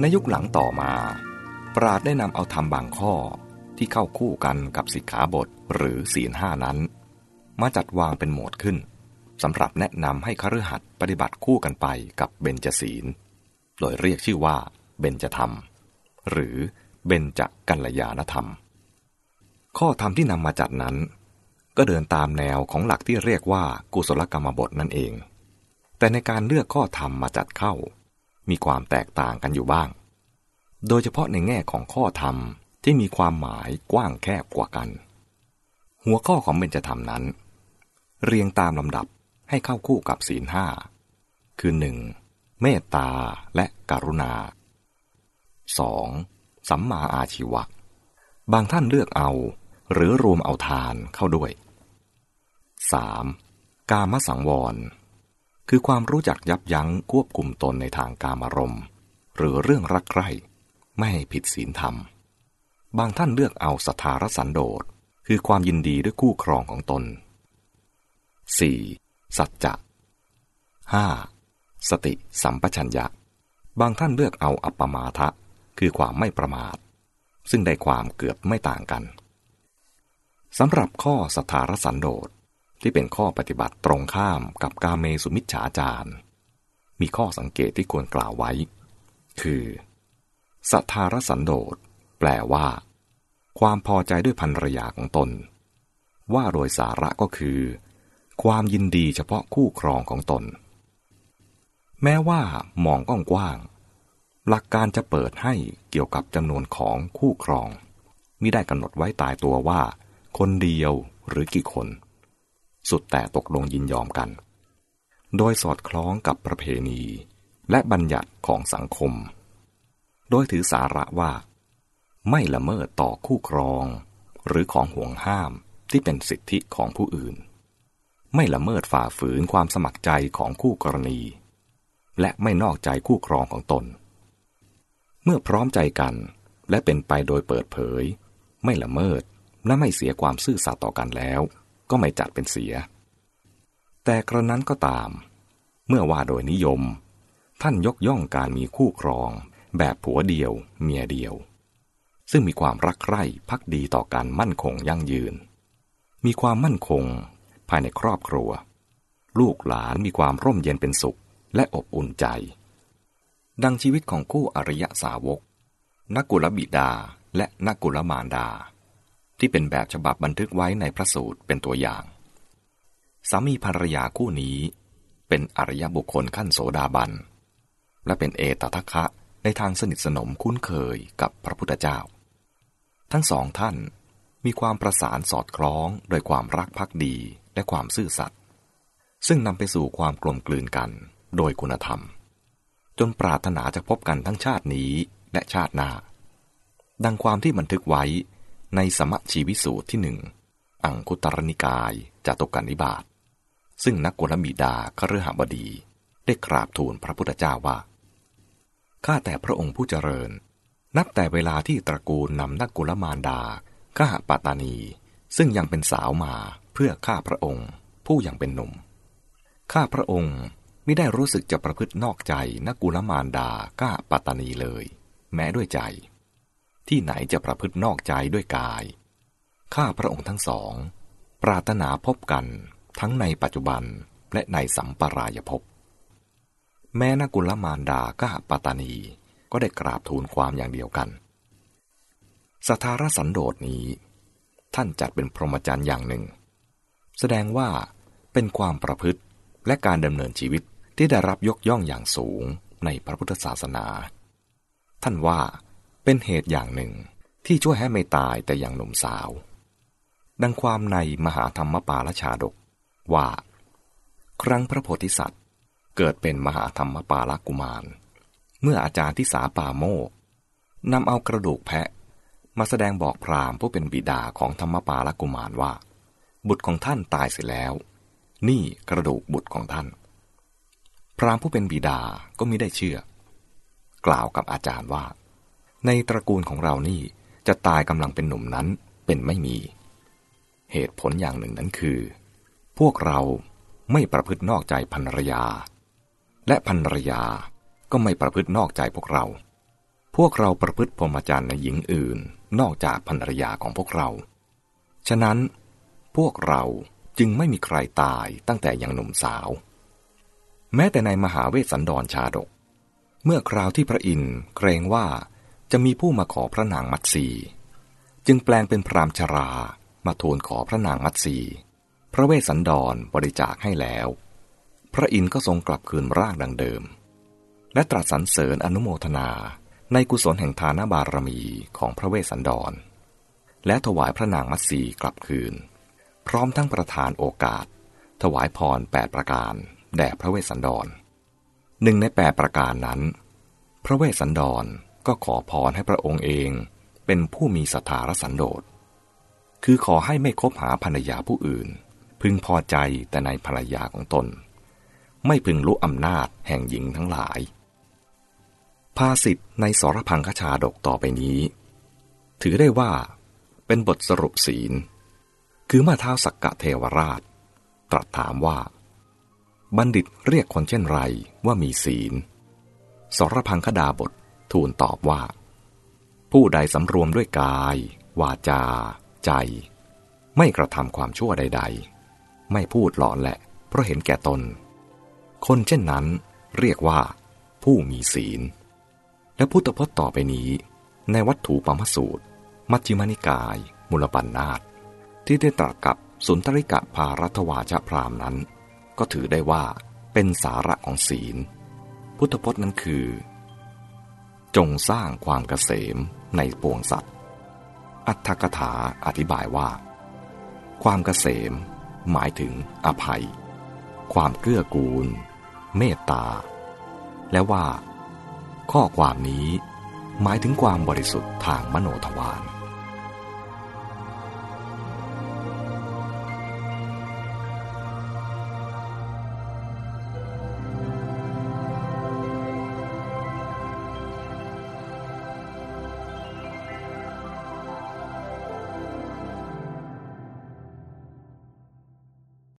ในยุคหลังต่อมา ปราดได้นำเอาธรรมบางข้อที่เข้าคู่กันกับสิกขาบทหรือศีลห้านั้น มาจัดวางเป็นหมวดขึ้นสำหรับแนะนำให้คฤหัสถ์ปฏิบัติคู่กันไปกับเบญจศีล โดยเรียกชื่อว่าเบญจธรรม หรือเบญจกัลยาณธรรม ข้อธรรมที่นำมาจัดนั้น ก็เดินตามแนวของหลักที่เรียกว่ากุศลกรรมบทนั่นเอง แต่ในการเลือกข้อธรรมมาจัดเข้า มีความแตกต่างกันอยู่บ้าง โดยเฉพาะในแง่ของข้อธรรมที่มีความหมายกว้างแคบกว่ากัน หัวข้อของเบญจธรรมนั้น เรียงตามลำดับให้เข้าคู่กับศีลห้าคือหนึ่งเมตตาและกรุณา 2. สัมมาอาชีวะ บางท่านเลือกเอาหรือรวมเอาทานเข้าด้วย 3. กามสังวร คือความรู้จักยับยั้งควบคุมตนในทางการมารมณ์ หรือเรื่องรักใคร่ไม่ให้ผิดศีลธรรม บางท่านเลือกเอาสถารสันโดษคือความยินดีด้วยคู่ครองของตน 4. สัจจะ 5. สติสัมปชัญญะ บางท่านเลือกเอาอัปปมาทะ คือความไม่ประมาท ซึ่งได้ความเกือบไม่ต่างกันสำหรับข้อสถารสันโดษ ที่เป็นข้อปฏิบัติตรงข้ามกับกาเมสุมิจฉาจารมีข้อสังเกตที่ควรกล่าวไว้ คือสัทธารสันโดษแปลว่า ความพอใจด้วยภรรยาของตน ว่าโดยสาระก็คือ ความยินดีเฉพาะคู่ครองของตน แม้ว่ามองกว้างหลักการจะเปิดให้เกี่ยวกับจำนวนของคู่ครอง มิได้กำหนดไว้ตายตัวว่า คนเดียวหรือกี่คน สุดแต่ตกลงยินยอมกัน โดยสอดคล้องกับประเพณี และบัญญัติของสังคม โดยถือสาระว่า ไม่ละเมิดต่อคู่ครอง หรือของห่วงห้ามที่เป็นสิทธิของผู้อื่น ไม่ละเมิดฝ่าฝืนความสมัครใจของคู่กรณี และไม่นอกใจคู่ครองของตน เมื่อพร้อมใจกันและเป็นไปโดยเปิดเผย ไม่ละเมิดและไม่เสียความซื่อสัตย์ต่อกันแล้ว ก็ไม่จัดเป็นเสีย แต่กระนั้นก็ตาม เมื่อว่าโดยนิยม ท่านยกย่องการมีคู่ครอง แบบผัวเดียว เมียเดียว ซึ่งมีความรักใคร่พักดีต่อการมั่นคงยั่งยืน มีความมั่นคง ภายในครอบครัว ลูกหลานมีความร่มเย็นเป็นสุขและอบอุ่นใจ ดังชีวิตของคู่อริยสาวกนักกุลบิดาและนักกุลมารดา ที่เป็นแบบฉบับบันทึกไว้ในพระสูตรเป็นตัวอย่าง สามีภรรยาคู่นี้ เป็นอริยบุคคลขั้นโสดาบัน และเป็นเอตทัคคะในทางสนิทสนมคุ้นเคยกับพระพุทธเจ้า ทั้งสองท่านมีความประสานสอดคล้องโดยความรักภักดีและความซื่อสัตย์ซึ่งนำไปสู่ความกลมกลืนกันโดยคุณธรรม จนปรารถนาจะพบกันทั้งชาตินี้และชาติหน้า ดังความที่บันทึกไว้ ในสมชีวิสูตรที่หนึ่ง อังคุตรนิกายจตุกันนิบาต ซึ่งนักกุลบิดาคฤหบดี ได้กราบทูลพระพุทธเจ้าว่า ข้าแต่พระองค์ผู้เจริญ นับแต่เวลาที่ตระกูลนำนักกุลมารดาข้าปาตานี ซึ่งยังเป็นสาวมาเพื่อข้าพระองค์ ผู้ยังเป็นหนุ่ม ข้าพระองค์ไม่ได้รู้สึกจะประพฤตินอกใจนักกุลมารดาก้าปัตตานีเลย แม้ด้วยใจ ที่ไหนจะประพฤตินอกใจด้วยกาย ข้าพระองค์ทั้งสอง ปรารถนาพบกันทั้งในปัจจุบันและในสัมปรายภพ แม้นักกุลมารดาก้าปัตตานีก็ได้กราบทูลความอย่างเดียวกัน สถารสันโดษนี้ ท่านจัดเป็นพรหมจรรย์อย่างหนึ่ง แสดงว่าเป็นความประพฤติและการดำเนินชีวิตที่ได้รับยกย่องอย่างสูงในพระพุทธศาสนา ท่านว่า เป็นเหตุอย่างหนึ่งที่ช่วยให้ไม่ตายแต่อย่างหนุ่มสาว ดังความในมหาธรรมปาลชาดกว่า ครั้งพระโพธิสัตว์ เกิดเป็นมหาธรรมปาลกุมาร เมื่ออาจารย์ที่สาป่าโมกนำเอากระดูกแพะ มาแสดงบอกพราหมณ์ผู้เป็นบิดาของธรรมปาลกุมารว่า บุตรของท่านตายเสียแล้ว นี่กระดูกบุตรของท่าน พราหมณ์ผู้เป็นบิดาก็มิได้เชื่อ กล่าวกับอาจารย์ว่า ในตระกูลของเรานี่จะตายกำลังเป็นหนุ่มนั้นเป็นไม่มี เหตุผลอย่างหนึ่งนั้นคือ พวกเราไม่ประพฤตินอกใจภรรยา และภรรยาก็ไม่ประพฤตินอกใจพวกเรา พวกเราประพฤติพรหมจรรย์ในหญิงอื่น นอกจากภรรยาของพวกเรา ฉะนั้นพวกเราจึงไม่มีใครตายตั้งแต่ยังหนุ่มสาว แม้แต่ในมหาเวสสันดรชาดก เมื่อคราวที่พระอินทร์เกรงว่า จะมีผู้มาขอพระนางมัตสีจึงแปลงเป็นพรามชรามาทูลขอพระนางมัตสีพระเวสสันดรบริจาคให้แล้ว พระอินทร์ก็ทรงกลับคืนร่างดังเดิม และตรัสสรรเสริญอนุโมทนาในกุศลแห่งทานบารมีของพระเวสสันดร และถวายพระนางมัตสีกลับคืน พร้อมทั้งประทานโอกาส ถวายพรแปดประการแด่พระเวสสันดรหนึ่งในแปดประการนั้น พระเวสสันดร ก็ขอพรให้พระองค์เองเป็นผู้มีสถารสันโดษ คือขอให้ไม่คบหาภรรยาผู้อื่น พึงพอใจแต่ในภรรยาของตน ไม่พึงรู้อำนาจแห่งหญิงทั้งหลาย ภาสิทธ์ในสรพังคชาดกต่อไปนี้ ถือได้ว่าเป็นบทสรุปศีล คือมาเท้าสักกะเทวราช ตรัสถามว่า บัณฑิตเรียกคนเช่นไรว่ามีศีล สรพังคดาบท ทูลตอบว่า ผู้ใดสำรวมด้วยกาย วาจา ใจ ไม่กระทำความชั่วใด ๆ ไม่พูดหลอนแหละ เพราะเห็นแก่ตน คนเช่นนั้นเรียกว่า ผู้มีศีล และพุทธพจน์ต่อไปนี้ ในวัตถุปมสูตร มัชฌิมานิกายมุลปันนาตที่ได้ตรัสกับสุนทริกะพารัตวาชพรามนั้น ก็ถือได้ว่าเป็นสาระของศีล พุทธพจน์นั้นคือ จงสร้างความเกษมในปวงสัตว์ อัตถกถาอธิบายว่า ความเกษม หมายถึงอภัย ความเกื้อกูล เมตตา และว่า ข้อความนี้หมายถึงความบริสุทธิ์ทางมโนทวาร